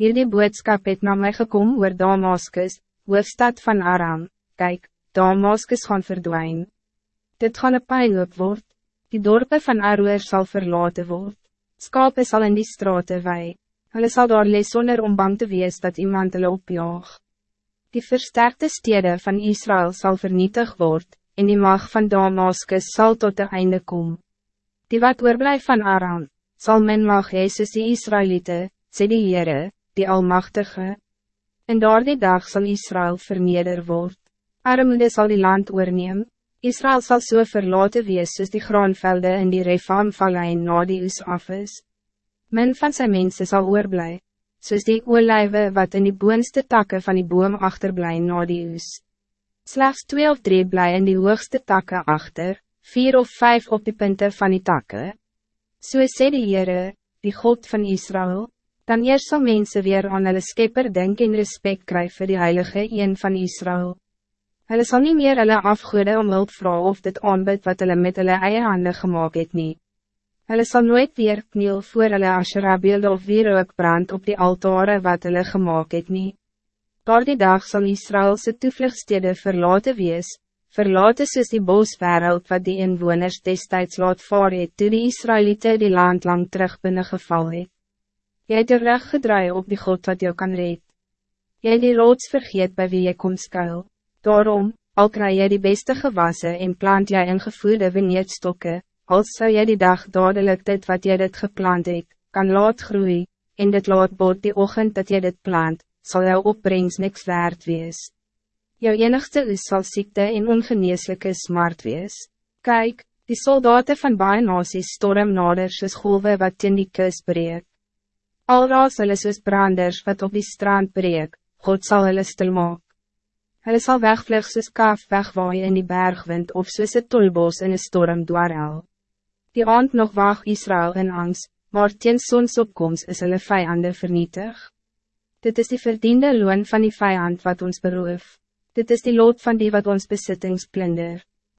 Hierdie boodskap het na my gekom oor Damaskus, hoofstad van Aram, Kijk, Damaskus gaan verdwijnen. Dit gaan een pijnloop word, die dorpen van Aroer zal verlaten word, skape sal in die straten wei, hulle sal daar lees sonder om bang te wees dat iemand hulle opjaag. Die versterkte steden van Israël zal vernietigd worden, en die mag van Damaskus zal tot de einde komen. Die wat oorblijf van Aram, zal men mag Jezus die Israëlieten, sê die Heere, die Almachtige. En door die dag zal Israël verneder word. Armoede zal die land oorneem. Israël zal so verlaten wees soos die graanvelde in die Refamvallei na die oes af is. Men van zijn mensen zal oorblij, soos die oorlijwe wat in die boonste takken van die boom achterblij na die oes. Slechts twee of drie blij in die hoogste takken achter, vier of vijf op die punten van die takken. So sê die Heere, die God van Israël, dan eerst zal mensen weer aan hulle skepper denk en respect krijgen voor die heilige een van Israël. Hulle sal nie meer hulle afgoede om hulp vraag of dit aanbid wat hulle met hulle eie hande gemaakt het nie. Hulle sal nooit weer kniel voor hulle asjerabeelde of weer ook brand op die altare wat hulle gemaakt het nie. Door die dag zal Israëlse toevluchtstede verlaten wees, verlaten soos die boswereld wat die inwoners destijds laat vaar het toe die Israëlieten die land lang terug binnengeval het. Jy het jou rug gedraai op die God wat jou kan red. Jy het die rots vergeet bij wie jy kom skuil. Daarom, al kry jy die beste gewassen en plant jy ingevoerde vineerdstokke, als zou jy die dag dadelijk dit wat jy dit geplant het, kan laat groei, en dit laat bot die ochtend dat jy dit plant, zal jou opbrengst niks waard wees. Jou enigste is sal ziekte en ongeneeslijke smart wees. Kijk, die soldaten van baie nasies storm nader soos golwe wat in die kus breek. Al raas hulle soos branders wat op die strand breek, God zal hulle stil maak. Hulle sal wegvlug soos kaaf wegwaai in die bergwind of soos een tolbos in een storm dwarrel. Die aand nog wacht Israël in angst, maar teen zonsopkomst is hulle vijanden vernietig. Dit is die verdiende loon van die vijand wat ons beroof. Dit is die lood van die wat ons besittings plunder.